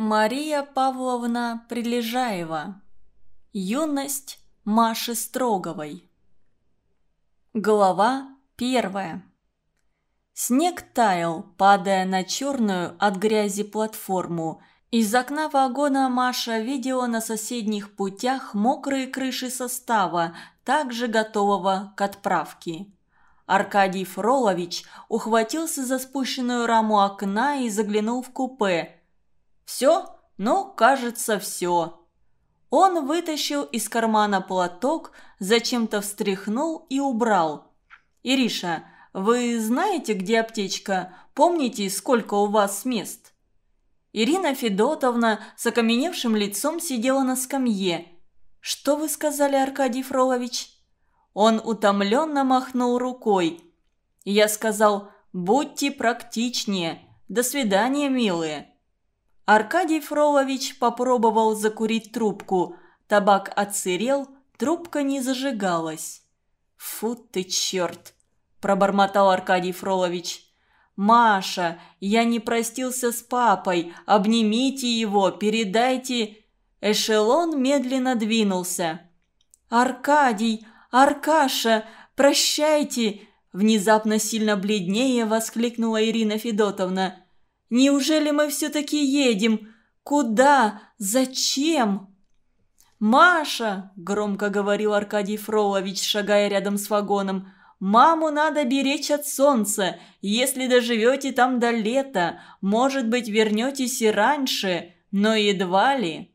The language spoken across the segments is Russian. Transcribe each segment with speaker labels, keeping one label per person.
Speaker 1: Мария Павловна Прилежаева. Юность Маши Строговой. Глава первая. Снег таял, падая на черную от грязи платформу. Из окна вагона Маша видела на соседних путях мокрые крыши состава, также готового к отправке. Аркадий Фролович ухватился за спущенную раму окна и заглянул в купе – «Все? Ну, кажется, все». Он вытащил из кармана платок, зачем-то встряхнул и убрал. «Ириша, вы знаете, где аптечка? Помните, сколько у вас мест?» Ирина Федотовна с окаменевшим лицом сидела на скамье. «Что вы сказали, Аркадий Фролович?» Он утомленно махнул рукой. Я сказал «Будьте практичнее. До свидания, милые». Аркадий Фролович попробовал закурить трубку. Табак отсырел, трубка не зажигалась. «Фу ты, черт!» – пробормотал Аркадий Фролович. «Маша, я не простился с папой. Обнимите его, передайте...» Эшелон медленно двинулся. «Аркадий! Аркаша! Прощайте!» Внезапно сильно бледнее воскликнула Ирина Федотовна. Неужели мы все-таки едем? Куда? Зачем?» «Маша!» – громко говорил Аркадий Фролович, шагая рядом с вагоном. «Маму надо беречь от солнца. Если доживете там до лета, может быть, вернетесь и раньше, но едва ли».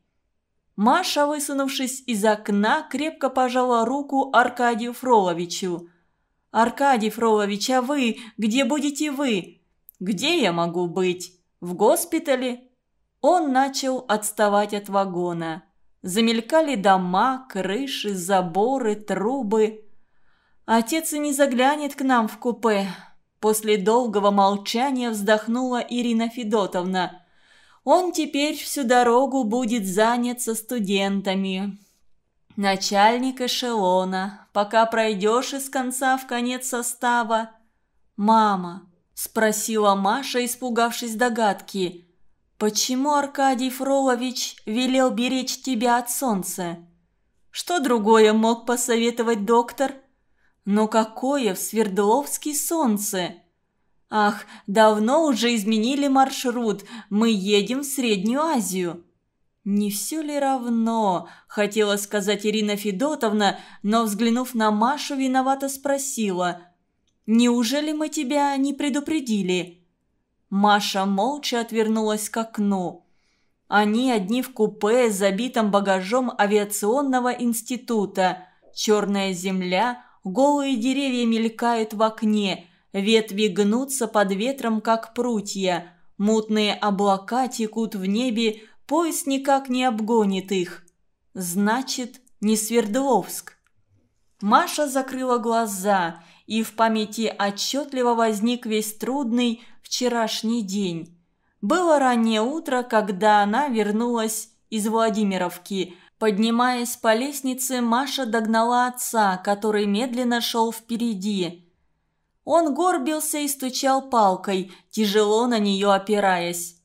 Speaker 1: Маша, высунувшись из окна, крепко пожала руку Аркадию Фроловичу. «Аркадий Фролович, а вы? Где будете вы? Где я могу быть? В госпитале?» Он начал отставать от вагона. Замелькали дома, крыши, заборы, трубы. «Отец и не заглянет к нам в купе». После долгого молчания вздохнула Ирина Федотовна. «Он теперь всю дорогу будет занят со студентами». «Начальник эшелона, пока пройдешь из конца в конец состава». «Мама, – спросила Маша, испугавшись догадки. «Почему Аркадий Фролович велел беречь тебя от солнца?» «Что другое мог посоветовать доктор?» «Но какое в Свердловске солнце?» «Ах, давно уже изменили маршрут, мы едем в Среднюю Азию». «Не все ли равно?» – хотела сказать Ирина Федотовна, но, взглянув на Машу, виновато спросила – Неужели мы тебя не предупредили?» Маша молча отвернулась к окну. Они одни в купе с забитым багажом авиационного института. Черная земля, голые деревья мелькают в окне, ветви гнутся под ветром, как прутья. Мутные облака текут в небе, поезд никак не обгонит их. Значит, не Свердловск. Маша закрыла глаза – и в памяти отчетливо возник весь трудный вчерашний день. Было раннее утро, когда она вернулась из Владимировки. Поднимаясь по лестнице, Маша догнала отца, который медленно шел впереди. Он горбился и стучал палкой, тяжело на нее опираясь.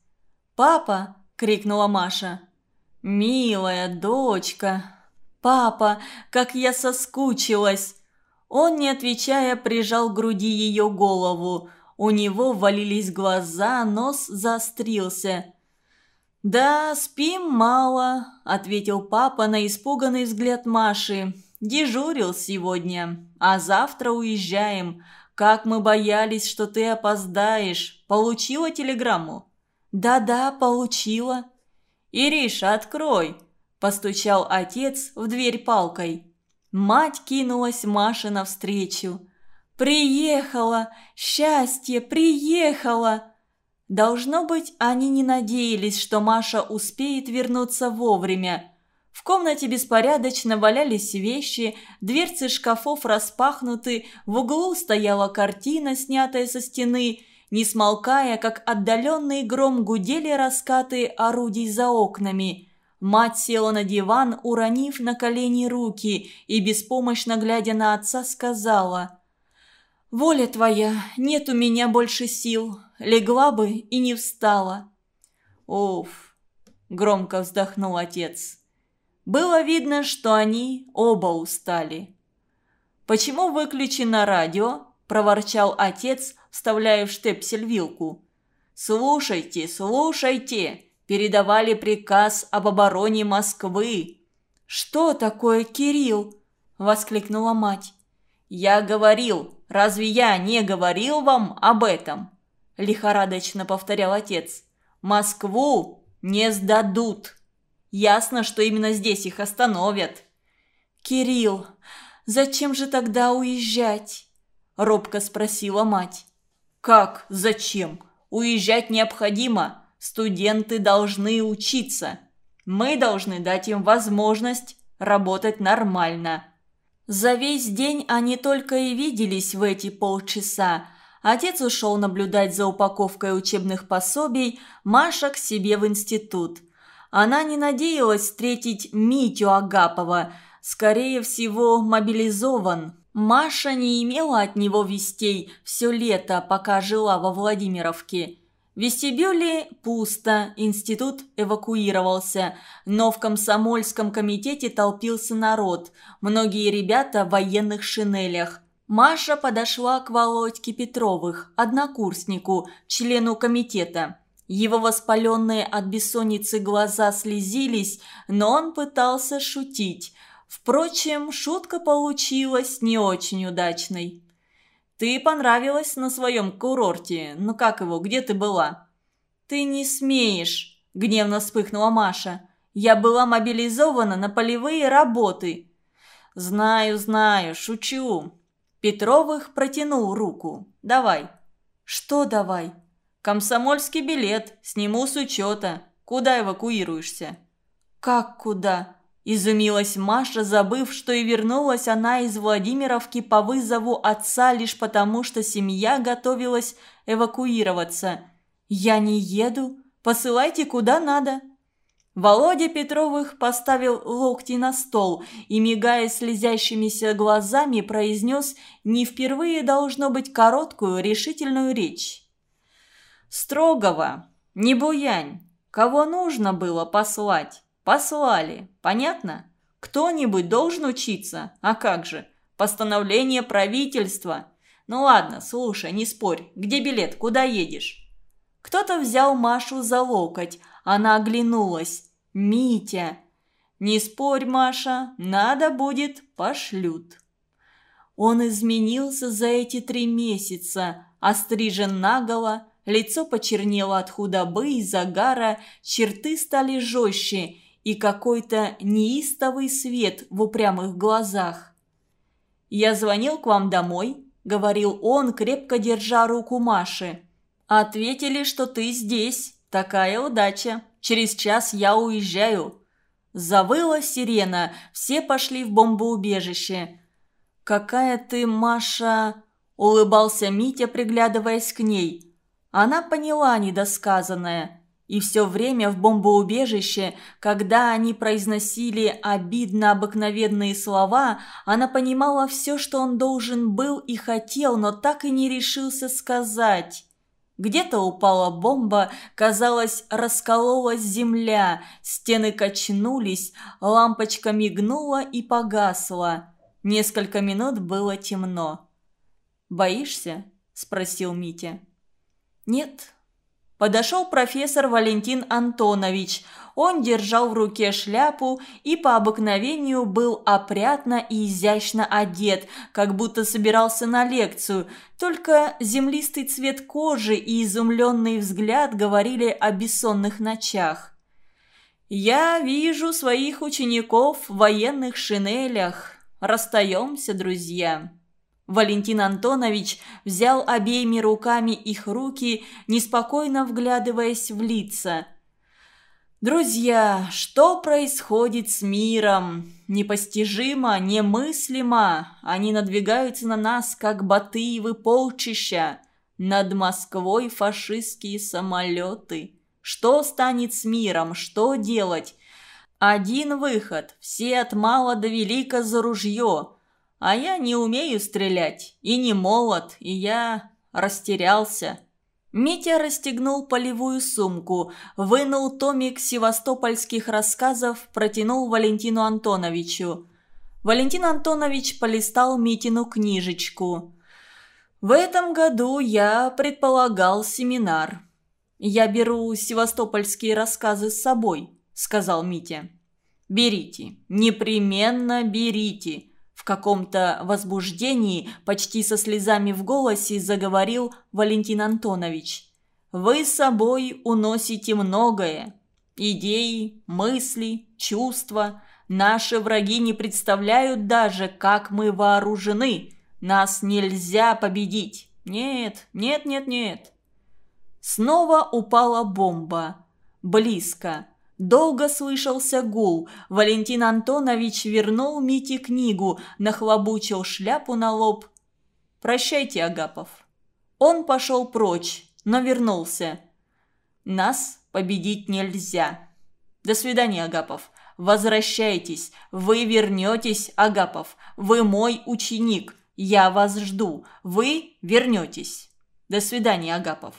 Speaker 1: «Папа!» – крикнула Маша. «Милая дочка!» «Папа, как я соскучилась!» Он, не отвечая, прижал к груди ее голову. У него валились глаза, нос заострился. «Да, спим мало», – ответил папа на испуганный взгляд Маши. «Дежурил сегодня, а завтра уезжаем. Как мы боялись, что ты опоздаешь. Получила телеграмму?» «Да-да, получила». «Ириша, открой!» – постучал отец в дверь палкой. Мать кинулась Маше навстречу. «Приехала! Счастье! Приехала!» Должно быть, они не надеялись, что Маша успеет вернуться вовремя. В комнате беспорядочно валялись вещи, дверцы шкафов распахнуты, в углу стояла картина, снятая со стены, не смолкая, как отдаленный гром гудели раскаты орудий за окнами – Мать села на диван, уронив на колени руки, и, беспомощно глядя на отца, сказала «Воля твоя, нет у меня больше сил, легла бы и не встала». «Уф, громко вздохнул отец. Было видно, что они оба устали. «Почему выключено радио?» – проворчал отец, вставляя в штепсель вилку. «Слушайте, слушайте!» – передавали приказ об обороне Москвы. «Что такое, Кирилл?» – воскликнула мать. «Я говорил, разве я не говорил вам об этом?» – лихорадочно повторял отец. «Москву не сдадут. Ясно, что именно здесь их остановят».
Speaker 2: «Кирилл, зачем же тогда уезжать?» – робко спросила мать.
Speaker 1: «Как? Зачем? Уезжать необходимо. Студенты должны учиться. Мы должны дать им возможность работать нормально. За весь день они только и виделись в эти полчаса. Отец ушел наблюдать за упаковкой учебных пособий, Маша к себе в институт. Она не надеялась встретить Митю Агапова, скорее всего, мобилизован. Маша не имела от него вестей все лето, пока жила во Владимировке. Вестибюле пусто, институт эвакуировался, но в комсомольском комитете толпился народ, многие ребята в военных шинелях. Маша подошла к Володьке Петровых, однокурснику, члену комитета. Его воспаленные от бессонницы глаза слезились, но он пытался шутить. Впрочем, шутка получилась не очень удачной. Ты понравилась на своем курорте. Ну как его, где ты была?» «Ты не смеешь!» – гневно вспыхнула Маша. «Я была мобилизована на полевые работы». «Знаю, знаю, шучу». Петровых протянул руку. «Давай».
Speaker 2: «Что давай?»
Speaker 1: «Комсомольский билет. Сниму с учета. Куда эвакуируешься?»
Speaker 2: «Как куда?»
Speaker 1: Изумилась Маша, забыв, что и вернулась она из Владимировки по вызову отца лишь потому, что семья готовилась эвакуироваться. «Я не еду. Посылайте куда надо». Володя Петровых поставил локти на стол и, мигая слезящимися глазами, произнес не впервые должно быть короткую решительную речь. «Строгого, не буянь, кого нужно было послать?» Послали. Понятно? Кто-нибудь должен учиться. А как же? Постановление правительства. Ну ладно, слушай, не спорь. Где билет? Куда едешь? Кто-то взял Машу за локоть. Она оглянулась. Митя. Не спорь, Маша. Надо будет, пошлют. Он изменился за эти три месяца. Острижен наголо, лицо почернело от худобы и загара, черты стали жестче – и какой-то неистовый свет в упрямых глазах. «Я звонил к вам домой», — говорил он, крепко держа руку Маши. «Ответили, что ты здесь. Такая удача. Через час я уезжаю». Завыла сирена, все пошли в бомбоубежище. «Какая ты, Маша...» – улыбался Митя, приглядываясь к ней. Она поняла недосказанное – и все время в бомбоубежище, когда они произносили обидно обыкновенные слова, она понимала все, что он должен был и хотел, но так и не решился сказать. Где-то упала бомба, казалось, раскололась земля, стены качнулись, лампочка мигнула и погасла. Несколько минут было темно. «Боишься?» – спросил Митя. «Нет», Подошел профессор Валентин Антонович. Он держал в руке шляпу и по обыкновению был опрятно и изящно одет, как будто собирался на лекцию. Только землистый цвет кожи и изумленный взгляд говорили о бессонных ночах. «Я вижу своих учеников в военных шинелях. Расстаемся, друзья». Валентин Антонович взял обеими руками их руки, неспокойно вглядываясь в лица. «Друзья, что происходит с миром? Непостижимо, немыслимо. Они надвигаются на нас, как Батыевы полчища. Над Москвой фашистские самолеты. Что станет с миром? Что делать? Один выход. Все от мала до велика за ружье». А я не умею стрелять, и не молод, и я растерялся. Митя расстегнул полевую сумку, вынул томик севастопольских рассказов, протянул Валентину Антоновичу. Валентин Антонович полистал Митину книжечку. «В этом году я предполагал семинар. Я беру севастопольские рассказы с собой», — сказал Митя. «Берите, непременно берите», в каком-то возбуждении, почти со слезами в голосе, заговорил Валентин Антонович. «Вы с собой уносите многое. Идеи, мысли, чувства. Наши враги не представляют даже, как мы вооружены. Нас нельзя победить. Нет, нет, нет, нет». Снова упала бомба. Близко. Долго слышался гул. Валентин Антонович вернул Мите книгу, нахлобучил шляпу на лоб. «Прощайте, Агапов». Он пошел прочь, но вернулся. «Нас победить нельзя». «До свидания, Агапов. Возвращайтесь. Вы вернетесь, Агапов. Вы мой ученик. Я вас жду. Вы вернетесь. До свидания, Агапов».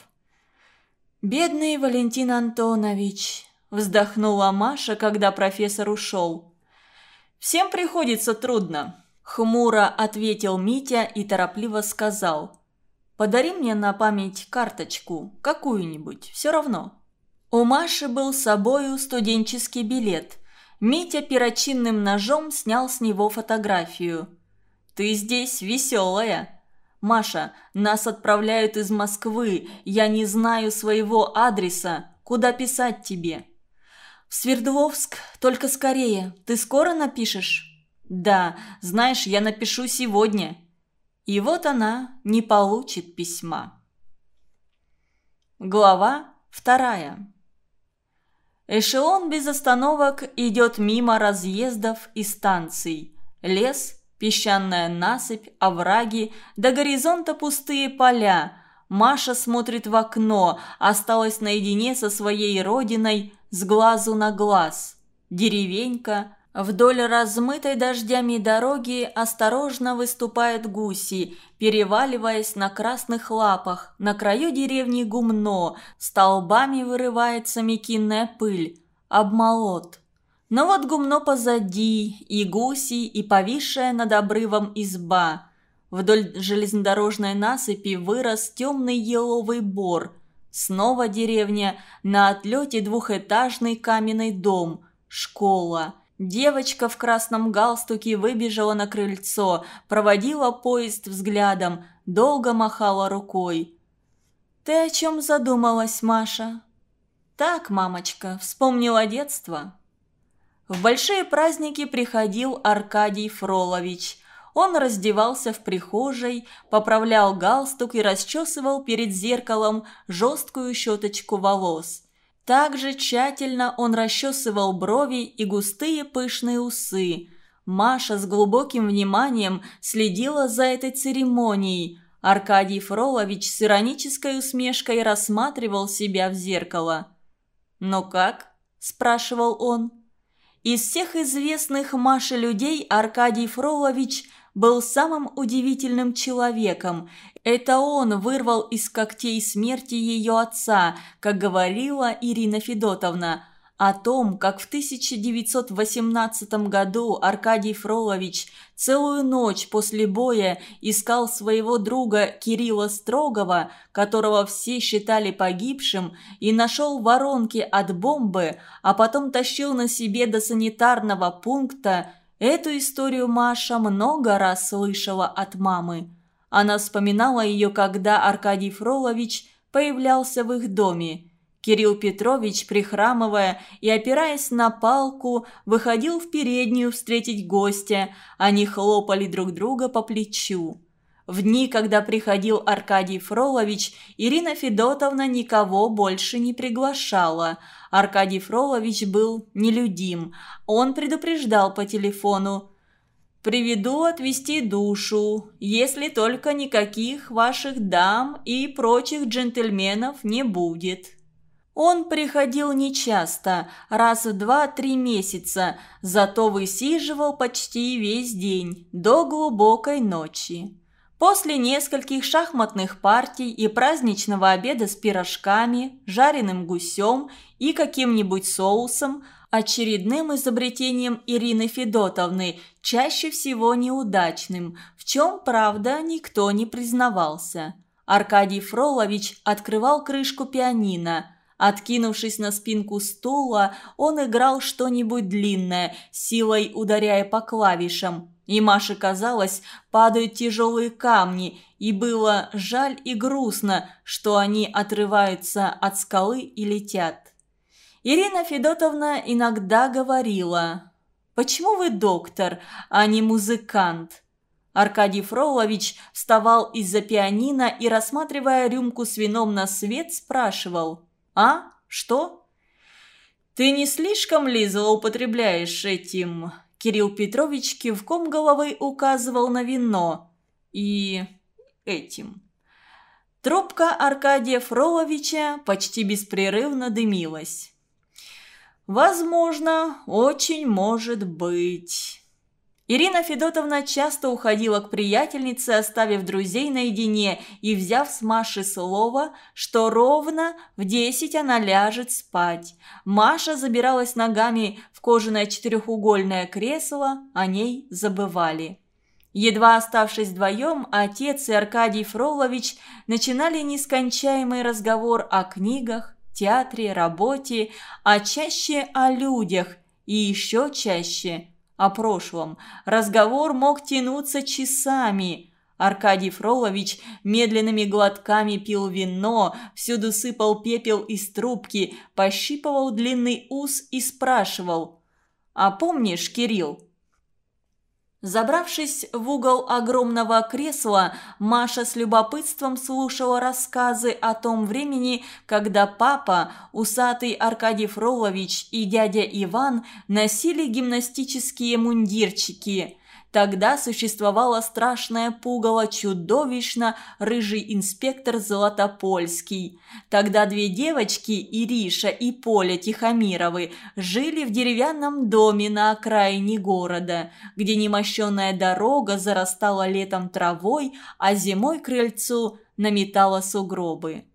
Speaker 1: «Бедный Валентин Антонович», вздохнула Маша, когда профессор ушел. «Всем приходится трудно», – хмуро ответил Митя и торопливо сказал. «Подари мне на память карточку, какую-нибудь, все равно». У Маши был с собою студенческий билет. Митя перочинным ножом снял с него фотографию. «Ты здесь веселая», «Маша, нас отправляют из Москвы. Я не знаю своего адреса. Куда писать тебе?» «Свердловск, только скорее. Ты скоро напишешь?» «Да, знаешь, я напишу сегодня». И вот она не получит письма. Глава вторая. Эшелон без остановок идет мимо разъездов и станций. Лес, песчаная насыпь, овраги, до горизонта пустые поля. Маша смотрит в окно, осталась наедине со своей родиной – с глазу на глаз. Деревенька. Вдоль размытой дождями дороги осторожно выступают гуси, переваливаясь на красных лапах. На краю деревни гумно, столбами вырывается мекинная пыль. Обмолот. Но вот гумно позади, и гуси, и повисшая над обрывом изба. Вдоль железнодорожной насыпи вырос темный еловый бор – Снова деревня, на отлете двухэтажный каменный дом, школа. Девочка в красном галстуке выбежала на крыльцо, проводила поезд взглядом, долго махала рукой. «Ты о чем задумалась, Маша?» «Так, мамочка, вспомнила детство». В большие праздники приходил Аркадий Фролович – он раздевался в прихожей, поправлял галстук и расчесывал перед зеркалом жесткую щеточку волос. Также тщательно он расчесывал брови и густые пышные усы. Маша с глубоким вниманием следила за этой церемонией. Аркадий Фролович с иронической усмешкой рассматривал себя в зеркало. «Ну как?» – спрашивал он. Из всех известных Маше людей Аркадий Фролович был самым удивительным человеком. Это он вырвал из когтей смерти ее отца, как говорила Ирина Федотовна. О том, как в 1918 году Аркадий Фролович целую ночь после боя искал своего друга Кирилла Строгова, которого все считали погибшим, и нашел воронки от бомбы, а потом тащил на себе до санитарного пункта – Эту историю Маша много раз слышала от мамы. Она вспоминала ее, когда Аркадий Фролович появлялся в их доме. Кирилл Петрович, прихрамывая и опираясь на палку, выходил в переднюю встретить гостя. Они хлопали друг друга по плечу. В дни, когда приходил Аркадий Фролович, Ирина Федотовна никого больше не приглашала. Аркадий Фролович был нелюдим. Он предупреждал по телефону. «Приведу отвести душу, если только никаких ваших дам и прочих джентльменов не будет». Он приходил нечасто, раз в два-три месяца, зато высиживал почти весь день, до глубокой ночи. После нескольких шахматных партий и праздничного обеда с пирожками, жареным гусем и каким-нибудь соусом, очередным изобретением Ирины Федотовны, чаще всего неудачным, в чем, правда, никто не признавался. Аркадий Фролович открывал крышку пианино. Откинувшись на спинку стула, он играл что-нибудь длинное, силой ударяя по клавишам. И Маше казалось, падают тяжелые камни, и было жаль и грустно, что они отрываются от скалы и летят. Ирина Федотовна иногда говорила, «Почему вы доктор, а не музыкант?» Аркадий Фролович вставал из-за пианино и, рассматривая рюмку с вином на свет, спрашивал, «А? Что?» «Ты не слишком ли злоупотребляешь этим Кирилл Петрович кивком головы указывал на вино. И этим. Трубка Аркадия Фроловича почти беспрерывно дымилась. «Возможно, очень может быть». Ирина Федотовна часто уходила к приятельнице, оставив друзей наедине и взяв с Маши слово, что ровно в десять она ляжет спать. Маша забиралась ногами в кожаное четырехугольное кресло, о ней забывали. Едва оставшись вдвоем, отец и Аркадий Фролович начинали нескончаемый разговор о книгах, театре, работе, а чаще о людях и еще чаще – о прошлом. Разговор мог тянуться часами. Аркадий Фролович медленными глотками пил вино, всюду сыпал пепел из трубки, пощипывал длинный ус и спрашивал «А помнишь, Кирилл, Забравшись в угол огромного кресла, Маша с любопытством слушала рассказы о том времени, когда папа, усатый Аркадий Фролович и дядя Иван носили гимнастические мундирчики – Тогда существовало страшное пугало чудовищно рыжий инспектор Золотопольский. Тогда две девочки, Ириша и Поля Тихомировы, жили в деревянном доме на окраине города, где немощенная дорога зарастала летом травой, а зимой крыльцу наметала сугробы.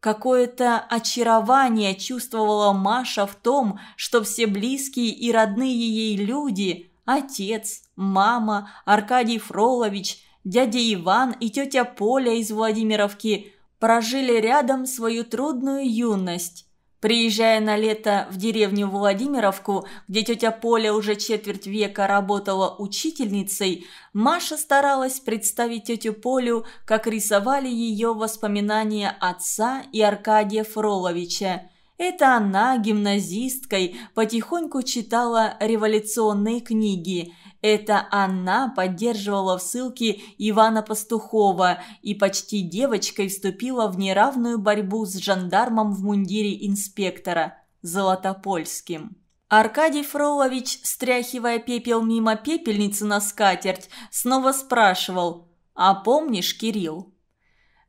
Speaker 1: Какое-то очарование чувствовала Маша в том, что все близкие и родные ей люди – Отец, мама, Аркадий Фролович, дядя Иван и тетя Поля из Владимировки прожили рядом свою трудную юность. Приезжая на лето в деревню Владимировку, где тетя Поля уже четверть века работала учительницей, Маша старалась представить тетю Полю, как рисовали ее воспоминания отца и Аркадия Фроловича – это она, гимназисткой, потихоньку читала революционные книги. Это она поддерживала в ссылке Ивана Пастухова и почти девочкой вступила в неравную борьбу с жандармом в мундире инспектора Золотопольским. Аркадий Фролович, стряхивая пепел мимо пепельницы на скатерть, снова спрашивал «А помнишь, Кирилл?»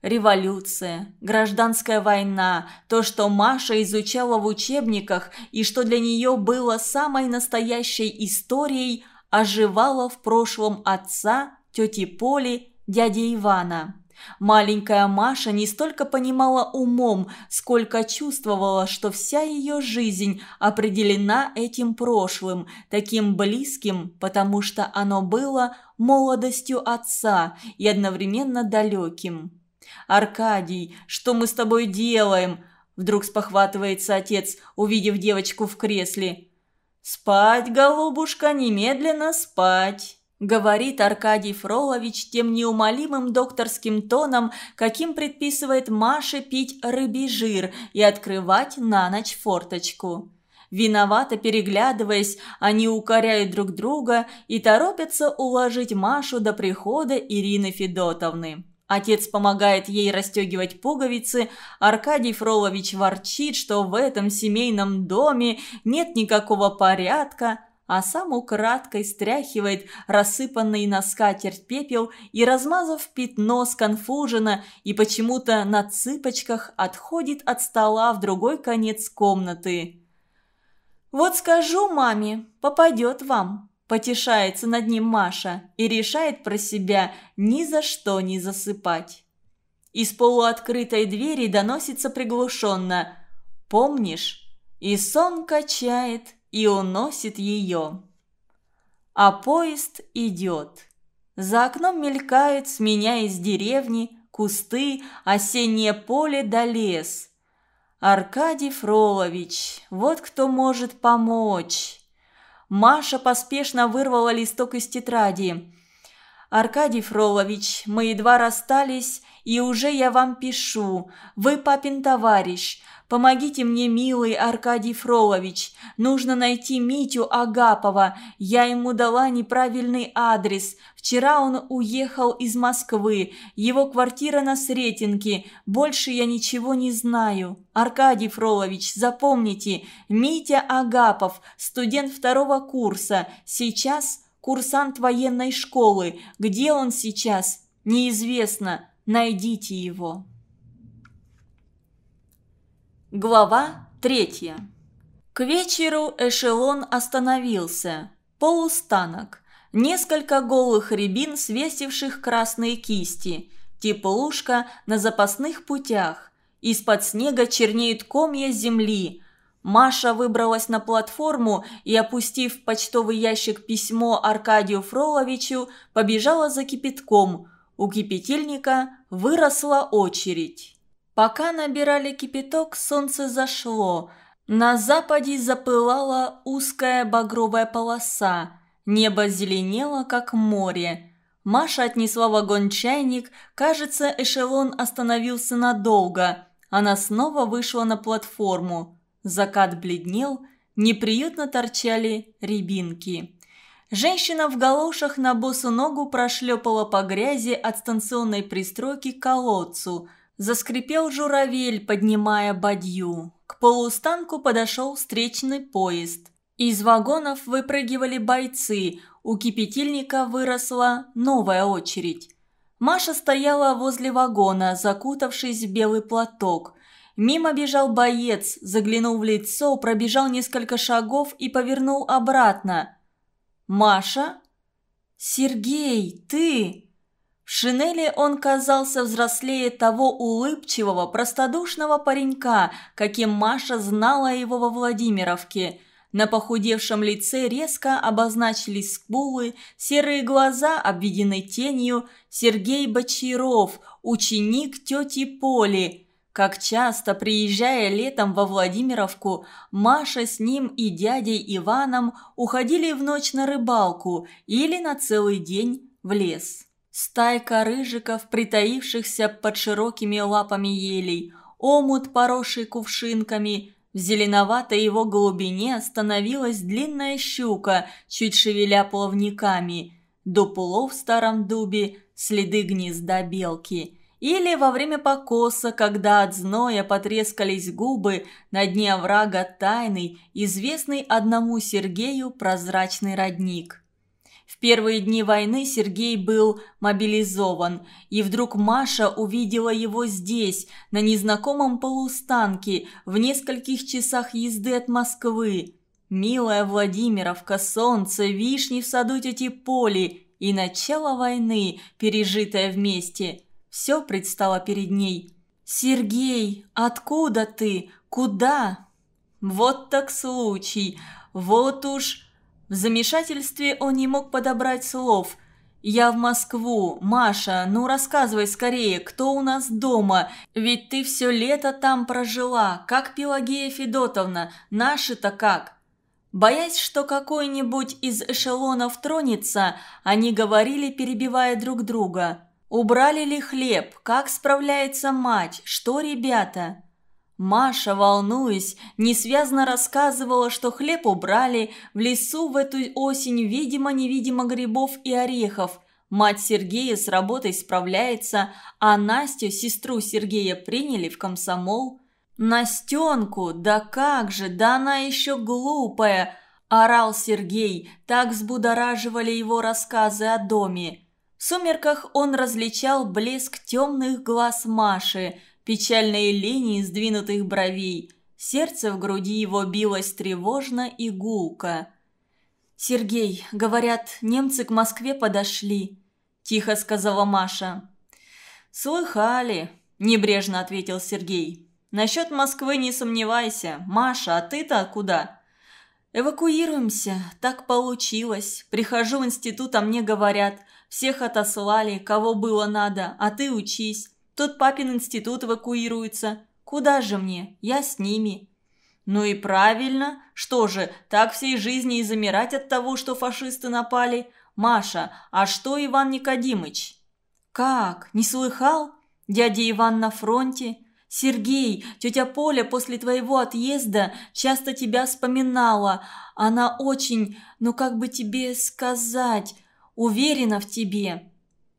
Speaker 1: Революция, гражданская война, то, что Маша изучала в учебниках и что для нее было самой настоящей историей, оживало в прошлом отца, тети Поли, дяди Ивана. Маленькая Маша не столько понимала умом, сколько чувствовала, что вся ее жизнь определена этим прошлым, таким близким, потому что оно было молодостью отца и одновременно далеким. «Аркадий, что мы с тобой делаем?» Вдруг спохватывается отец, увидев девочку в кресле. «Спать, голубушка, немедленно спать!» Говорит Аркадий Фролович тем неумолимым докторским тоном, каким предписывает Маше пить рыбий жир и открывать на ночь форточку. Виновато переглядываясь, они укоряют друг друга и торопятся уложить Машу до прихода Ирины Федотовны. Отец помогает ей расстегивать пуговицы, Аркадий Фролович ворчит, что в этом семейном доме нет никакого порядка, а сам украдкой стряхивает рассыпанный на скатерть пепел и, размазав пятно, сконфуженно и почему-то на цыпочках отходит от стола в другой конец комнаты. «Вот скажу маме, попадет вам», потешается над ним Маша и решает про себя ни за что не засыпать. Из полуоткрытой двери доносится приглушенно «Помнишь?» И сон качает и уносит ее. А поезд идет. За окном мелькает, сменяясь деревни, кусты, осеннее поле да лес. Аркадий Фролович, вот кто может помочь. Маша поспешно вырвала листок из тетради. «Аркадий Фролович, мы едва расстались, и уже я вам пишу. Вы папин товарищ. Помогите мне, милый Аркадий Фролович. Нужно найти Митю Агапова. Я ему дала неправильный адрес. Вчера он уехал из Москвы. Его квартира на Сретенке. Больше я ничего не знаю. Аркадий Фролович, запомните, Митя Агапов, студент второго курса. Сейчас курсант военной школы. Где он сейчас? Неизвестно. Найдите его. Глава третья. К вечеру эшелон остановился. Полустанок. Несколько голых рябин, свесивших красные кисти. Теплушка на запасных путях. Из-под снега чернеют комья земли. Маша выбралась на платформу и, опустив в почтовый ящик письмо Аркадию Фроловичу, побежала за кипятком – у кипятильника выросла очередь. Пока набирали кипяток, солнце зашло. На западе запылала узкая багровая полоса. Небо зеленело, как море. Маша отнесла вагон-чайник. Кажется, эшелон остановился надолго. Она снова вышла на платформу. Закат бледнел, неприютно торчали рябинки. Женщина в галошах на босу ногу прошлепала по грязи от станционной пристройки к колодцу. Заскрипел журавель, поднимая бадью. К полустанку подошел встречный поезд. Из вагонов выпрыгивали бойцы, у кипятильника выросла новая очередь. Маша стояла возле вагона, закутавшись в белый платок. Мимо бежал боец, заглянул в лицо, пробежал несколько шагов и повернул обратно. «Маша?» «Сергей, ты!» В шинели он казался взрослее того улыбчивого, простодушного паренька, каким Маша знала его во Владимировке. На похудевшем лице резко обозначились скулы, серые глаза обведены тенью. Сергей Бочаров, ученик тети Поли – как часто, приезжая летом во Владимировку, Маша с ним и дядей Иваном уходили в ночь на рыбалку или на целый день в лес. Стайка рыжиков, притаившихся под широкими лапами елей, омут, поросший кувшинками, в зеленоватой его глубине остановилась длинная щука, чуть шевеля плавниками, до пулов в старом дубе следы гнезда белки – или во время покоса, когда от зноя потрескались губы, на дне оврага тайный, известный одному Сергею прозрачный родник. В первые дни войны Сергей был мобилизован, и вдруг Маша увидела его здесь, на незнакомом полустанке, в нескольких часах езды от Москвы. Милая Владимировка, солнце, вишни в саду тети Поли и начало войны, пережитое вместе – все предстало перед ней. «Сергей, откуда ты? Куда?» «Вот так случай. Вот уж...» В замешательстве он не мог подобрать слов. «Я в Москву. Маша, ну рассказывай скорее, кто у нас дома? Ведь ты все лето там прожила, как Пелагея Федотовна. Наши-то как?» Боясь, что какой-нибудь из эшелонов тронется, они говорили, перебивая друг друга. Убрали ли хлеб? Как справляется мать? Что ребята? Маша, волнуясь, несвязно рассказывала, что хлеб убрали, в лесу в эту осень видимо-невидимо грибов и орехов. Мать Сергея с работой справляется, а Настю, сестру Сергея, приняли в комсомол. «Настенку, да как же, да она еще глупая!» – орал Сергей, так взбудораживали его рассказы о доме. Сумерках он различал блеск темных глаз Маши, печальные линии сдвинутых бровей. Сердце в груди его билось тревожно и гулко. «Сергей, говорят, немцы к Москве подошли», – тихо сказала Маша.
Speaker 2: «Слыхали», – небрежно ответил Сергей. «Насчет Москвы не сомневайся. Маша, а ты-то куда?»
Speaker 1: «Эвакуируемся. Так получилось. Прихожу в институт, а мне говорят, всех отослали, кого было надо, а ты учись. Тут папин институт эвакуируется. Куда же мне? Я с ними».
Speaker 2: «Ну и правильно. Что же, так всей жизни и замирать от того, что фашисты напали? Маша, а что Иван Никодимыч?»
Speaker 1: «Как? Не слыхал? Дядя Иван на фронте. Сергей, тетя Поля после твоего отъезда часто тебя вспоминала. Она очень, ну как бы тебе сказать, уверена в тебе».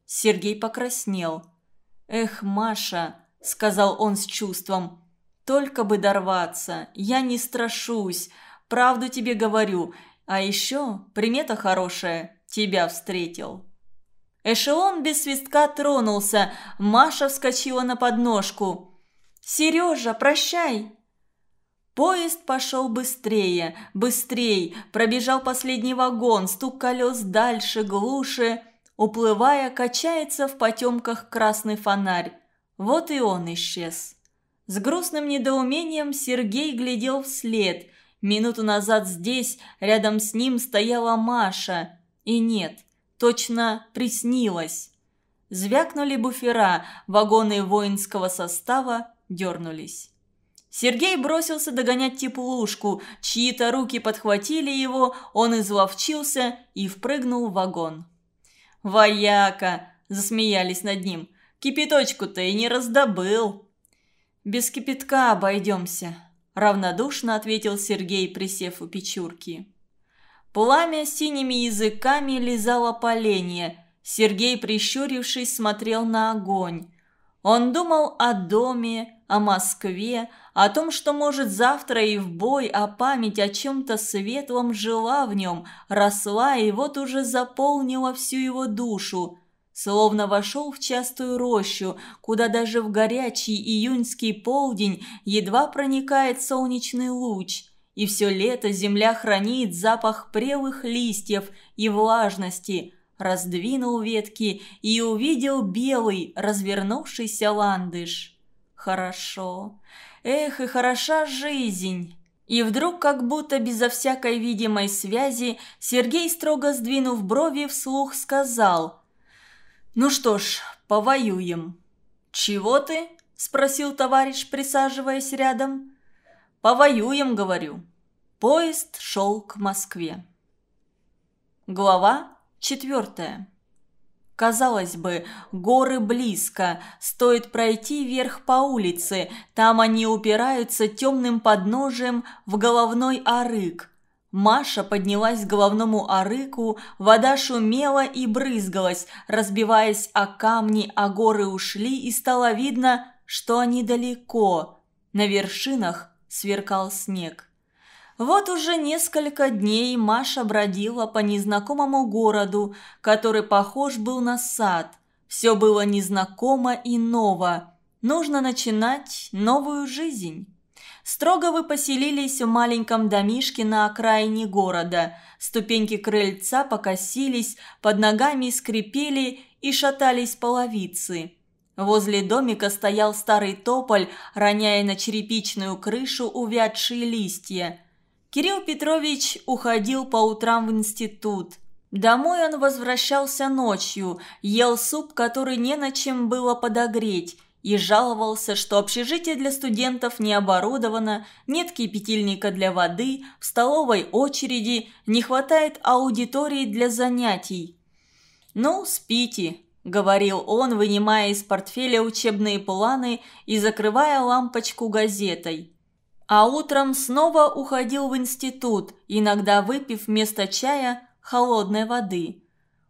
Speaker 2: Сергей покраснел. «Эх, Маша», — сказал он с чувством, — «только бы дорваться, я не страшусь, правду тебе говорю, а еще примета хорошая, тебя встретил». Эшелон без свистка тронулся, Маша вскочила на подножку. «Сережа, прощай!» Поезд пошел быстрее, быстрей, пробежал последний вагон, стук колес дальше, глуше. Уплывая, качается в потемках красный фонарь. Вот и он исчез. С грустным недоумением Сергей глядел вслед. Минуту назад здесь, рядом с ним, стояла Маша. И нет, точно приснилось. Звякнули буфера, вагоны воинского состава дернулись. Сергей бросился догонять теплушку, чьи-то руки подхватили его, он изловчился и впрыгнул в вагон. «Вояка!» – засмеялись над ним. «Кипяточку-то и не раздобыл!» «Без кипятка обойдемся», – равнодушно ответил Сергей, присев у печурки. Пламя синими языками лизало поленье. Сергей, прищурившись, смотрел на огонь. Он думал о доме, о Москве, о том, что может завтра и в бой, а память о чем-то светлом жила в нем, росла и вот уже заполнила всю его душу. Словно вошел в частую рощу, куда даже в горячий июньский полдень едва проникает солнечный луч. И все лето земля хранит запах прелых листьев и влажности. Раздвинул ветки и увидел белый развернувшийся ландыш. Хорошо. Эх, и хороша жизнь. И вдруг, как будто безо всякой видимой связи, Сергей, строго сдвинув брови, вслух сказал «Ну что ж, повоюем». «Чего ты?» – спросил товарищ, присаживаясь рядом. «Повоюем, говорю». Поезд шел к Москве. Глава четвертая. Казалось бы, горы близко, стоит пройти вверх по улице, там они упираются темным подножием в головной арык. Маша поднялась к головному арыку, вода шумела и брызгалась, разбиваясь о камни, а горы ушли, и стало видно, что они далеко. На вершинах сверкал снег. Вот уже несколько дней Маша бродила по незнакомому городу, который похож был на сад. Все было незнакомо и ново. Нужно начинать новую жизнь. Строго вы поселились в маленьком домишке на окраине города. Ступеньки крыльца покосились, под ногами скрипели и шатались половицы. Возле домика стоял старый тополь, роняя на черепичную крышу увядшие листья. Кирилл Петрович уходил по утрам в институт. Домой он возвращался ночью, ел суп, который не на чем было подогреть, и жаловался, что общежитие для студентов не оборудовано, нет кипятильника для воды, в столовой очереди, не хватает аудитории для занятий. «Ну, спите», – говорил он, вынимая из портфеля учебные планы и закрывая лампочку газетой. А утром снова уходил в институт, иногда выпив вместо чая холодной воды.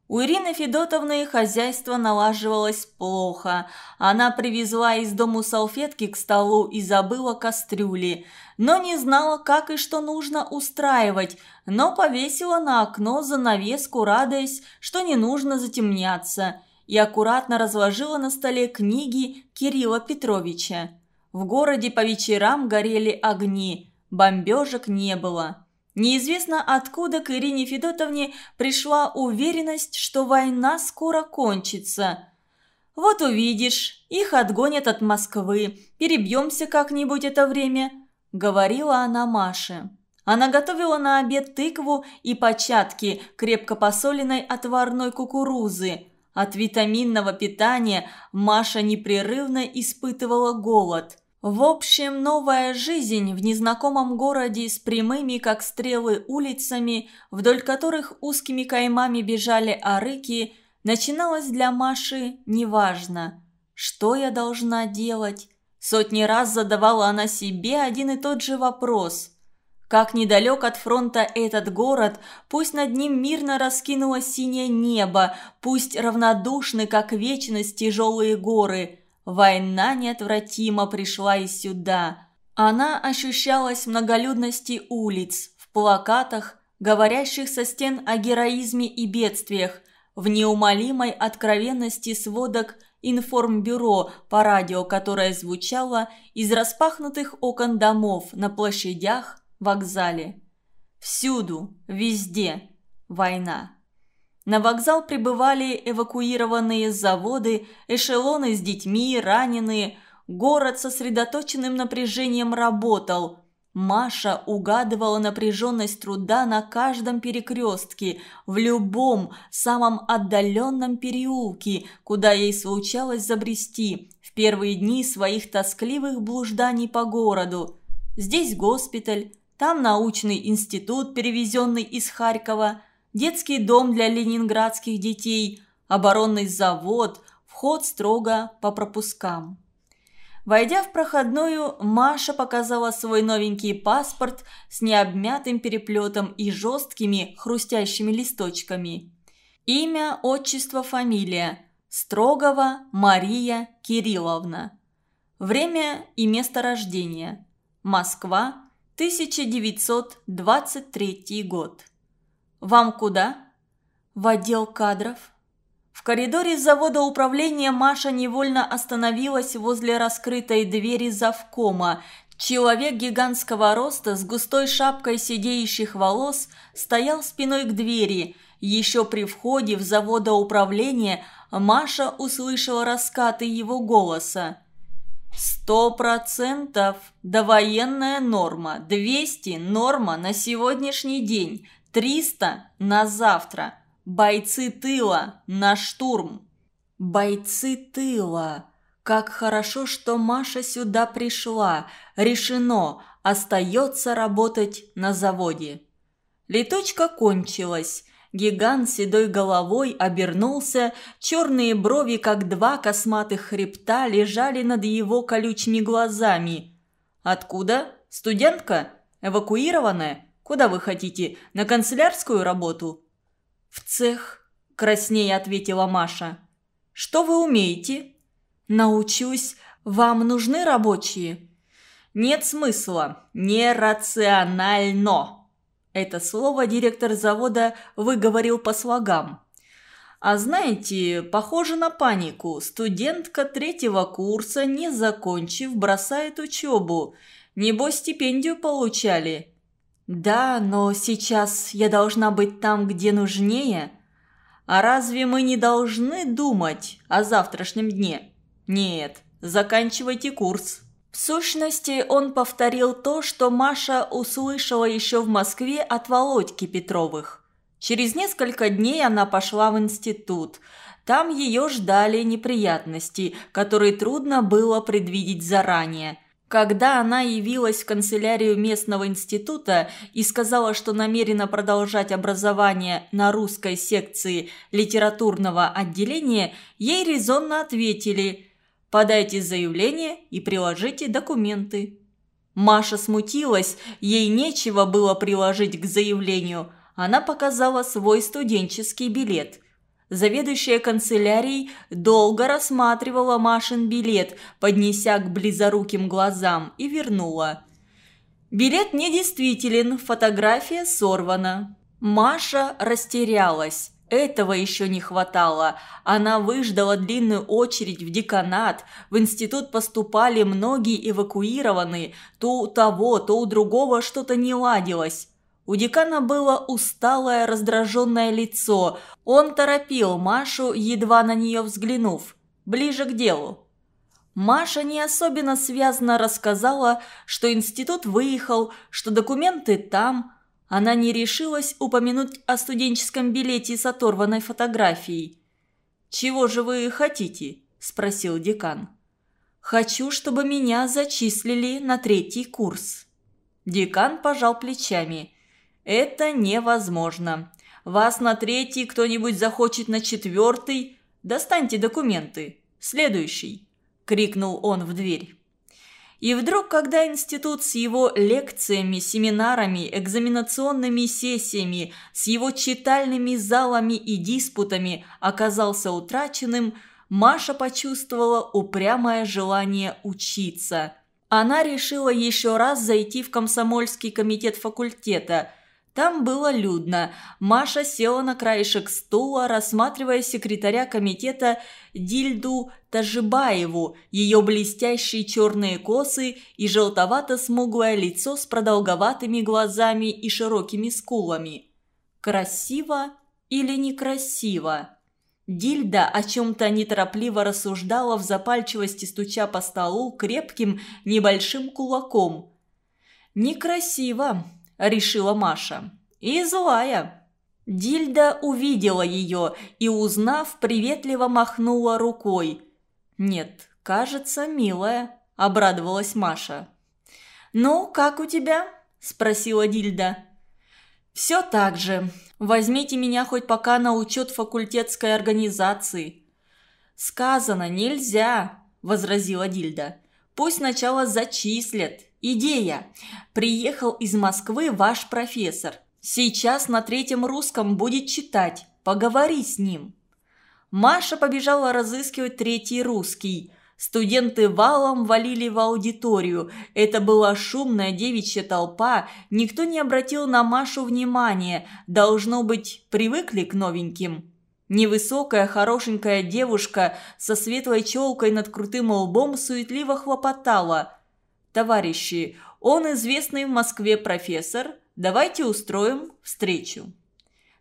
Speaker 2: У Ирины Федотовны хозяйство налаживалось плохо. Она привезла из дому салфетки к столу и забыла кастрюли, но не знала, как и что нужно устраивать, но повесила на окно занавеску, радуясь, что не нужно затемняться, и аккуратно разложила на столе книги Кирилла Петровича. В городе по вечерам горели огни, бомбежек не было.
Speaker 1: Неизвестно откуда к Ирине Федотовне пришла уверенность, что война скоро кончится. «Вот увидишь, их отгонят от Москвы, перебьемся как-нибудь это время», – говорила она Маше. Она готовила на обед тыкву и початки крепко посоленной отварной кукурузы. От витаминного питания Маша непрерывно испытывала голод – в общем, новая жизнь в незнакомом городе с прямыми, как стрелы, улицами, вдоль которых узкими каймами бежали арыки, начиналась для Маши неважно. Что я должна делать? Сотни раз задавала она себе один и тот же вопрос. Как недалек от фронта этот город, пусть над ним мирно раскинулось синее небо, пусть равнодушны, как вечность, тяжелые горы – Война неотвратимо пришла и сюда. Она ощущалась в многолюдности улиц, в плакатах, говорящих со стен о героизме и бедствиях, в неумолимой откровенности сводок информбюро по радио, которое звучало из распахнутых окон домов на площадях, вокзале. Всюду, везде война. На вокзал прибывали эвакуированные заводы, эшелоны с детьми, раненые. Город сосредоточенным напряжением работал. Маша угадывала напряженность труда на каждом перекрестке, в любом, самом отдаленном переулке, куда ей случалось забрести в первые дни своих тоскливых блужданий по городу. Здесь госпиталь, там научный институт, перевезенный из Харькова – детский дом для ленинградских детей, оборонный завод, вход строго по пропускам. Войдя в проходную, Маша показала свой новенький паспорт с необмятым переплетом и жесткими хрустящими листочками. Имя, отчество, фамилия. Строгова Мария Кирилловна. Время и место рождения. Москва, 1923 год. «Вам куда?» «В отдел кадров». В коридоре завода управления Маша невольно остановилась возле раскрытой двери завкома. Человек гигантского роста с густой шапкой сидеющих волос стоял спиной к двери. Еще при входе в заводоуправление Маша услышала раскаты его голоса. «Сто процентов! Довоенная норма! Двести – норма на сегодняшний день! Триста на завтра. Бойцы тыла на штурм. Бойцы тыла. Как хорошо, что Маша сюда пришла. Решено, остается работать на заводе. Леточка кончилась. Гигант седой головой обернулся, черные брови, как два косматых хребта, лежали над его колючими глазами. «Откуда? Студентка? Эвакуированная? Куда вы хотите? На канцелярскую работу?» «В цех», – краснее ответила Маша. «Что вы умеете?» «Научусь. Вам нужны рабочие?» «Нет смысла. Нерационально». Это слово директор завода выговорил по слогам. А знаете, похоже на панику. Студентка третьего курса, не закончив, бросает учебу. Небось, стипендию получали. «Да, но сейчас я должна быть там, где нужнее. А разве мы не должны думать о завтрашнем дне? Нет, заканчивайте курс». В сущности, он повторил то, что Маша услышала еще в Москве от Володьки Петровых. Через несколько дней она пошла в институт. Там ее ждали неприятности, которые трудно было предвидеть заранее – когда она явилась в канцелярию местного института и сказала, что намерена продолжать образование на русской секции литературного отделения, ей резонно ответили «Подайте заявление и приложите документы». Маша смутилась, ей нечего было приложить к заявлению. Она показала свой студенческий билет – Заведующая канцелярией долго рассматривала Машин билет, поднеся к близоруким глазам, и вернула. Билет недействителен, фотография сорвана. Маша растерялась. Этого еще не хватало. Она выждала длинную очередь в деканат. В институт поступали многие эвакуированные. То у того, то у другого что-то не ладилось. У декана было усталое, раздраженное лицо. Он торопил Машу, едва на нее взглянув. Ближе к делу. Маша не особенно связно рассказала, что институт выехал, что документы там. Она не решилась упомянуть о студенческом билете с оторванной фотографией. «Чего же вы хотите?» – спросил декан. «Хочу, чтобы меня зачислили на третий курс». Декан пожал плечами – это невозможно. Вас на третий кто-нибудь захочет на четвертый. Достаньте документы. Следующий!» – крикнул он в дверь. И вдруг, когда институт с его лекциями, семинарами, экзаменационными сессиями, с его читальными залами и диспутами оказался утраченным, Маша почувствовала упрямое желание учиться. Она решила еще раз зайти в комсомольский комитет факультета – там было людно. Маша села на краешек стула, рассматривая секретаря комитета Дильду Тажибаеву, ее блестящие черные косы и желтовато-смуглое лицо с продолговатыми глазами и широкими скулами. Красиво или некрасиво? Дильда о чем-то неторопливо рассуждала в запальчивости, стуча по столу крепким небольшим кулаком. «Некрасиво», – решила Маша. «И злая». Дильда увидела ее и, узнав, приветливо махнула рукой. «Нет, кажется, милая», – обрадовалась Маша. «Ну, как у тебя?» – спросила Дильда. «Все так же. Возьмите меня хоть пока на учет факультетской организации». «Сказано, нельзя», – возразила Дильда. «Пусть сначала зачислят. Идея. Приехал из Москвы ваш профессор. Сейчас на третьем русском будет читать. Поговори с ним. Маша побежала разыскивать третий русский. Студенты валом валили в аудиторию. Это была шумная девичья толпа. Никто не обратил на Машу внимания. Должно быть, привыкли к новеньким. Невысокая, хорошенькая девушка со светлой челкой над крутым лбом суетливо хлопотала. «Товарищи, он известный в Москве профессор. Давайте устроим встречу».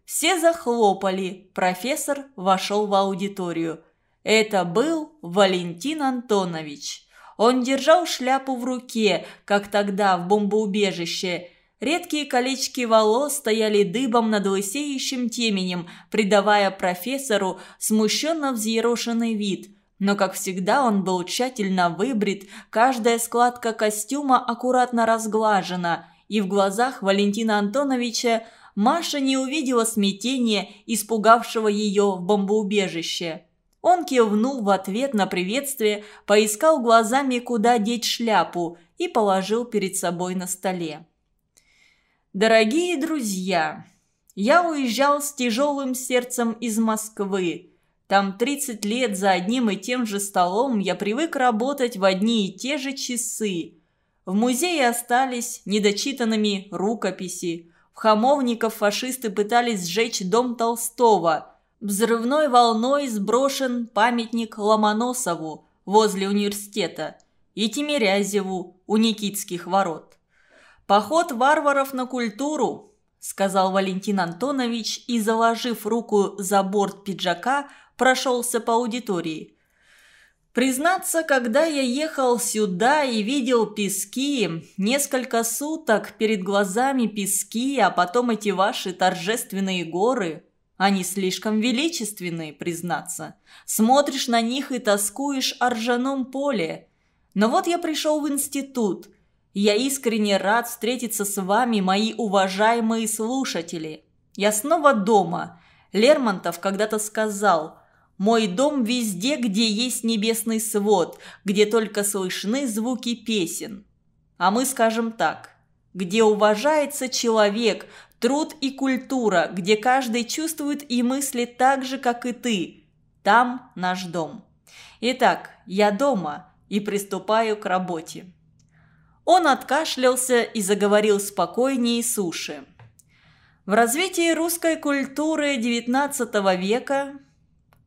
Speaker 1: Все захлопали. Профессор вошел в аудиторию. Это был Валентин Антонович. Он держал шляпу в руке, как тогда в бомбоубежище. Редкие колечки волос стояли дыбом над лысеющим теменем, придавая профессору смущенно взъерошенный вид – но, как всегда, он был тщательно выбрит, каждая складка костюма аккуратно разглажена, и в глазах Валентина Антоновича Маша не увидела смятения, испугавшего ее в бомбоубежище. Он кивнул в ответ на приветствие, поискал глазами, куда деть шляпу, и положил перед собой на столе. «Дорогие друзья, я уезжал с тяжелым сердцем из Москвы. Там 30 лет за одним и тем же столом я привык работать в одни и те же часы. В музее остались недочитанными рукописи. В Хамовников фашисты пытались сжечь дом Толстого. Взрывной волной сброшен памятник Ломоносову возле университета и Тимирязеву у Никитских ворот. Поход варваров на культуру, сказал Валентин Антонович и, заложив руку за борт пиджака, прошелся по аудитории. Признаться, когда я ехал сюда и видел пески, несколько суток перед глазами пески, а потом эти ваши торжественные горы, они слишком величественные, признаться. Смотришь на них и тоскуешь о ржаном поле. Но вот я пришел в институт. Я искренне рад встретиться с вами, мои уважаемые слушатели. Я снова дома. Лермонтов когда-то сказал – мой дом везде, где есть небесный свод, где только слышны звуки песен. А мы скажем так. Где уважается человек, труд и культура, где каждый чувствует и мыслит так же, как и ты. Там наш дом. Итак, я дома и приступаю к работе. Он откашлялся и заговорил спокойнее и суше. В развитии русской культуры XIX века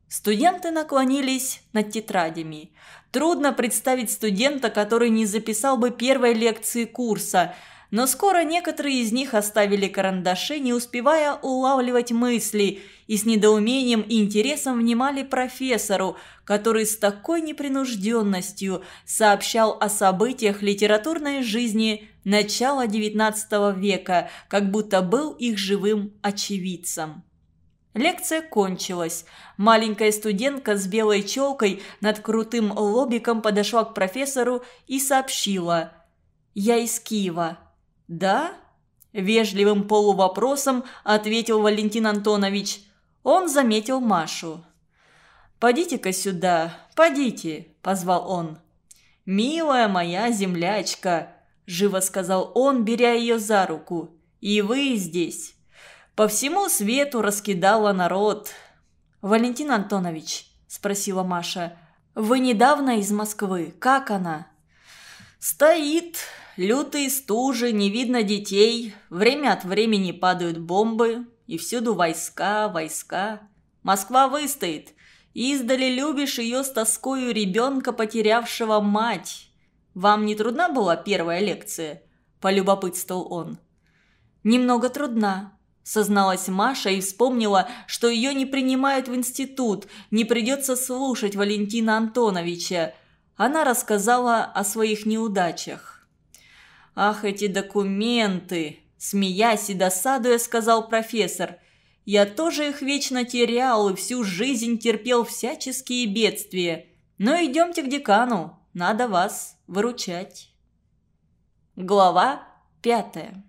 Speaker 1: Студенты наклонились над тетрадями. Трудно представить студента, который не записал бы первой лекции курса. но скоро некоторые из них оставили карандаши, не успевая улавливать мысли, и с недоумением и интересом внимали профессору, который с такой непринужденностью сообщал о событиях литературной жизни начала XIX века, как будто был их живым очевидцем. Лекция кончилась. Маленькая студентка с белой челкой над крутым лобиком подошла к профессору и сообщила «Я из Киева». «Да?» – вежливым полувопросом ответил Валентин Антонович. Он заметил Машу. «Подите-ка сюда, подите», – позвал он. «Милая моя землячка», – живо сказал он, беря ее за руку. «И вы здесь». По всему свету раскидала народ. «Валентин Антонович», – спросила Маша, – «вы недавно из Москвы. Как она?» «Стоит, Лютые стужи, не видно детей, время от времени падают бомбы, и всюду войска, войска. Москва выстоит. Издали любишь ее с тоскою ребенка, потерявшего мать. Вам не трудна была первая лекция?» – полюбопытствовал он. «Немного трудна», – созналась Маша и вспомнила, что ее не принимают в институт, не придется слушать Валентина Антоновича. Она рассказала о своих неудачах. «Ах, эти документы!» Смеясь и досадуя, сказал профессор. «Я тоже их вечно терял и всю жизнь терпел всяческие бедствия. Но идемте к декану, надо вас выручать». Глава пятая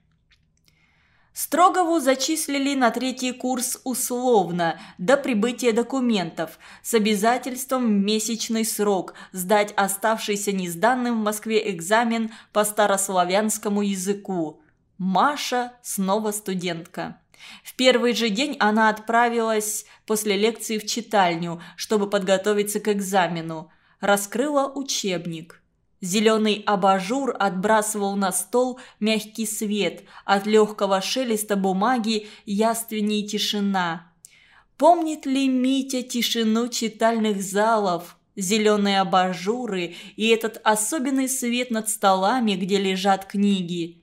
Speaker 1: Строгову зачислили на третий курс условно, до прибытия документов, с обязательством в месячный срок сдать оставшийся несданным в Москве экзамен по старославянскому языку. Маша снова студентка. В первый же день она отправилась после лекции в читальню, чтобы подготовиться к экзамену. Раскрыла учебник. Зеленый абажур отбрасывал на стол мягкий свет, от легкого шелеста бумаги яственней тишина. Помнит ли Митя тишину читальных залов, зеленые абажуры и этот особенный свет над столами, где лежат книги?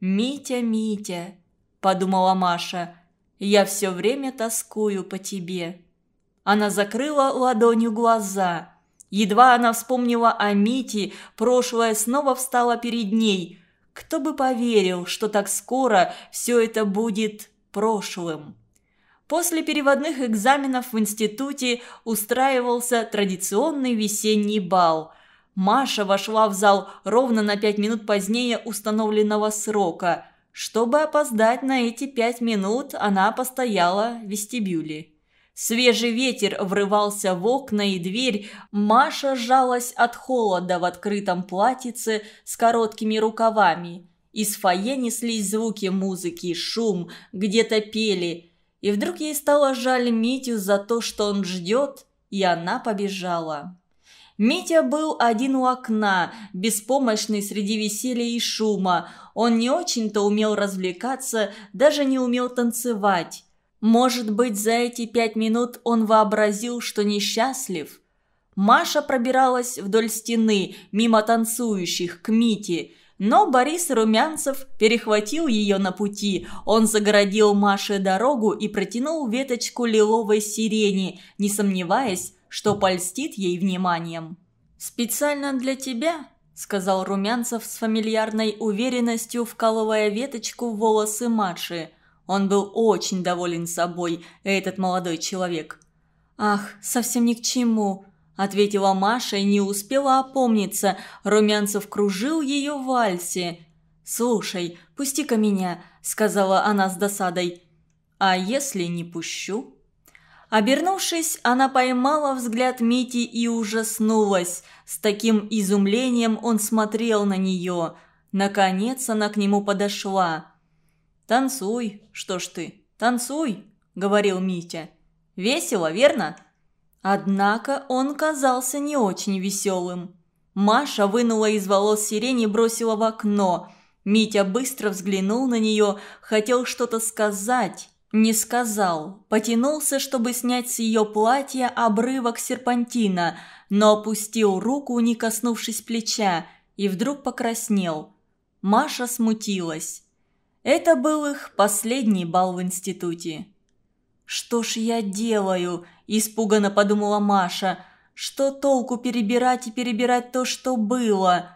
Speaker 1: «Митя, Митя», – подумала Маша, – «я все время тоскую по тебе». Она закрыла ладонью глаза – Едва она вспомнила о Мите, прошлое снова встало перед ней. Кто бы поверил, что так скоро все это будет прошлым. После переводных экзаменов в институте устраивался традиционный весенний бал. Маша вошла в зал ровно на пять минут позднее установленного срока. Чтобы опоздать на эти пять минут, она постояла в вестибюле. Свежий ветер врывался в окна и дверь, Маша сжалась от холода в открытом платьице с короткими рукавами. Из фойе неслись звуки музыки, шум, где-то пели. И вдруг ей стало жаль Митю за то, что он ждет, и она побежала. Митя был один у окна, беспомощный среди веселья и шума. Он не очень-то умел развлекаться, даже не умел танцевать. Может быть, за эти пять минут он вообразил, что несчастлив? Маша пробиралась вдоль стены, мимо танцующих, к Мите. Но Борис Румянцев перехватил ее на пути. Он загородил Маше дорогу и протянул веточку лиловой сирени, не сомневаясь, что польстит ей вниманием. «Специально для тебя?» – сказал Румянцев с фамильярной уверенностью, вкалывая веточку в волосы Маши – он был очень доволен собой, этот молодой человек. «Ах, совсем ни к чему», – ответила Маша и не успела опомниться. Румянцев кружил ее в вальсе. «Слушай, пусти-ка меня», – сказала она с досадой. «А если не пущу?» Обернувшись, она поймала взгляд Мити и ужаснулась. С таким изумлением он смотрел на нее. Наконец она к нему подошла. «Танцуй, что ж ты, танцуй», – говорил Митя. «Весело, верно?» Однако он казался не очень веселым. Маша вынула из волос сирень и бросила в окно. Митя быстро взглянул на нее, хотел что-то сказать. Не сказал. Потянулся, чтобы снять с ее платья обрывок серпантина, но опустил руку, не коснувшись плеча, и вдруг покраснел. Маша смутилась. Это был их последний бал в институте. «Что ж я делаю?» – испуганно подумала Маша. «Что толку перебирать и перебирать то, что было?»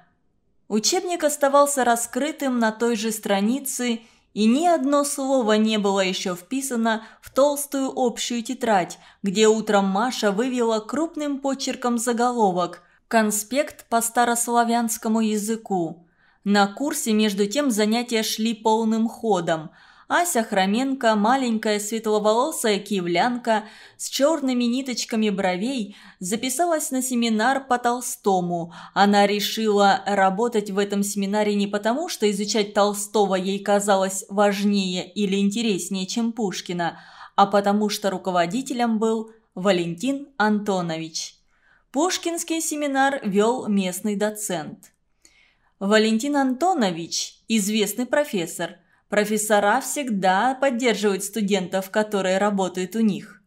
Speaker 1: Учебник оставался раскрытым на той же странице, и ни одно слово не было еще вписано в толстую общую тетрадь, где утром Маша вывела крупным почерком заголовок «Конспект по старославянскому языку». На курсе, между тем, занятия шли полным ходом – Ася Хроменко, маленькая светловолосая киевлянка с черными ниточками бровей, записалась на семинар по Толстому. Она решила работать в этом семинаре не потому, что изучать Толстого ей казалось важнее или интереснее, чем Пушкина, а потому что руководителем был Валентин Антонович. Пушкинский семинар вел местный доцент. Валентин Антонович – известный профессор – Профессора всегда поддерживают студентов, которые работают у них.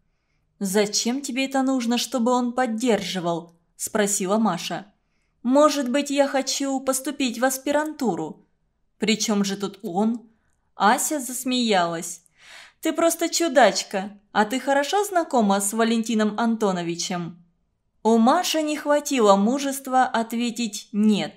Speaker 1: «Зачем тебе это нужно, чтобы он поддерживал?» – спросила Маша. «Может быть, я хочу поступить в аспирантуру?» «При чем же тут он?» Ася засмеялась. «Ты просто чудачка. А ты хорошо знакома с Валентином Антоновичем?» У Маши не хватило мужества ответить «нет».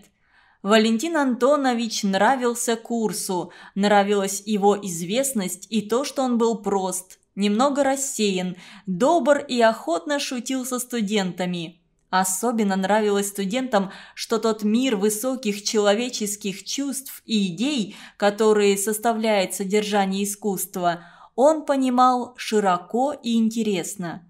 Speaker 1: Валентин Антонович нравился курсу, нравилась его известность и то, что он был прост, немного рассеян, добр и охотно шутил со студентами. Особенно нравилось студентам, что тот мир высоких человеческих чувств и идей, которые составляет содержание искусства, он понимал широко и интересно.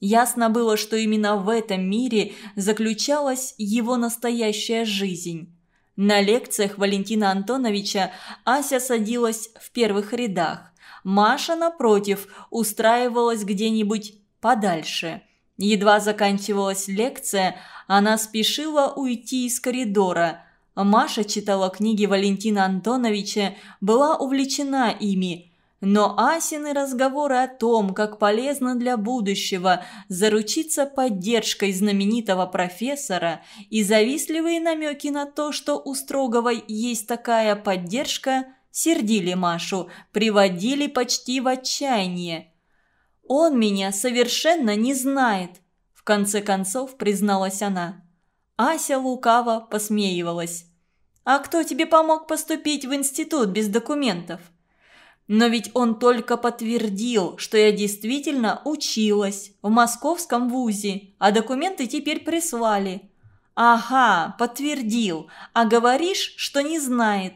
Speaker 1: Ясно было, что именно в этом мире заключалась его настоящая жизнь. На лекциях Валентина Антоновича Ася садилась в первых рядах. Маша, напротив, устраивалась где-нибудь подальше. Едва заканчивалась лекция, она спешила уйти из коридора. Маша читала книги Валентина Антоновича, была увлечена ими – но Асины разговоры о том, как полезно для будущего заручиться поддержкой знаменитого профессора и завистливые намеки на то, что у Строговой есть такая поддержка, сердили Машу, приводили почти в отчаяние. «Он меня совершенно не знает», – в конце концов призналась она. Ася лукаво посмеивалась. «А кто тебе помог поступить в институт без документов?» Но ведь он только подтвердил, что я действительно училась в московском вузе, а документы теперь прислали. Ага, подтвердил, а говоришь, что не знает.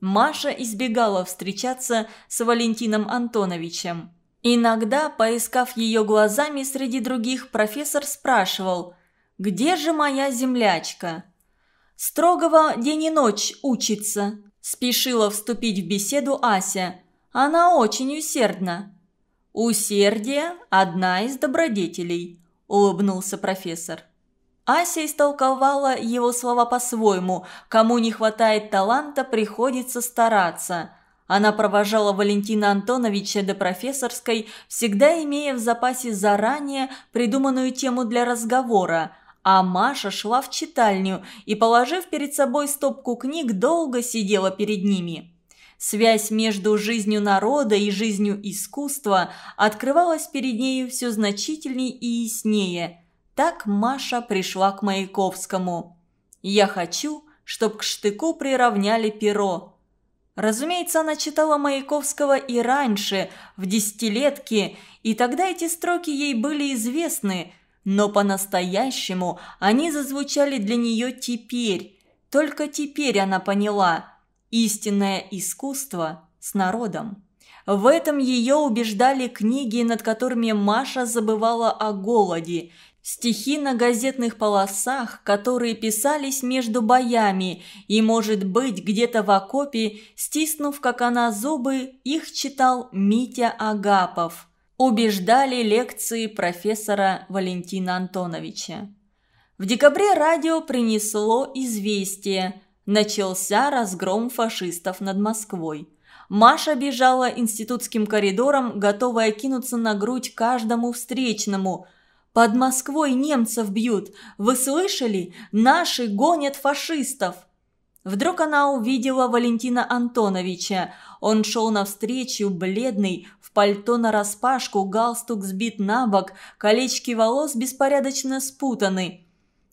Speaker 1: Маша избегала встречаться с Валентином Антоновичем. Иногда, поискав ее глазами среди других, профессор спрашивал «Где же моя землячка?» «Строгого день и ночь учится», Спешила вступить в беседу Ася. Она очень усердна. «Усердие – одна из добродетелей», – улыбнулся профессор. Ася истолковала его слова по-своему. Кому не хватает таланта, приходится стараться. Она провожала Валентина Антоновича до профессорской, всегда имея в запасе заранее придуманную тему для разговора – а Маша шла в читальню и, положив перед собой стопку книг, долго сидела перед ними. Связь между жизнью народа и жизнью искусства открывалась перед нею все значительнее и яснее. Так Маша пришла к Маяковскому. «Я хочу, чтоб к штыку приравняли перо». Разумеется, она читала Маяковского и раньше, в десятилетке, и тогда эти строки ей были известны – но по-настоящему они зазвучали для нее теперь. Только теперь она поняла – истинное искусство с народом. В этом ее убеждали книги, над которыми Маша забывала о голоде, стихи на газетных полосах, которые писались между боями, и, может быть, где-то в окопе, стиснув, как она, зубы, их читал Митя Агапов убеждали лекции профессора Валентина Антоновича. В декабре радио принесло известие. Начался разгром фашистов над Москвой. Маша бежала институтским коридором, готовая кинуться на грудь каждому встречному. «Под Москвой немцев бьют! Вы слышали? Наши гонят фашистов!» Вдруг она увидела Валентина Антоновича. Он шел навстречу, бледный, в пальто нараспашку, галстук сбит на бок, колечки волос беспорядочно спутаны.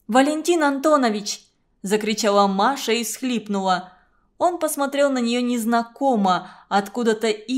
Speaker 1: «Валентин Антонович!» – закричала Маша и всхлипнула. Он посмотрел на нее незнакомо, откуда-то из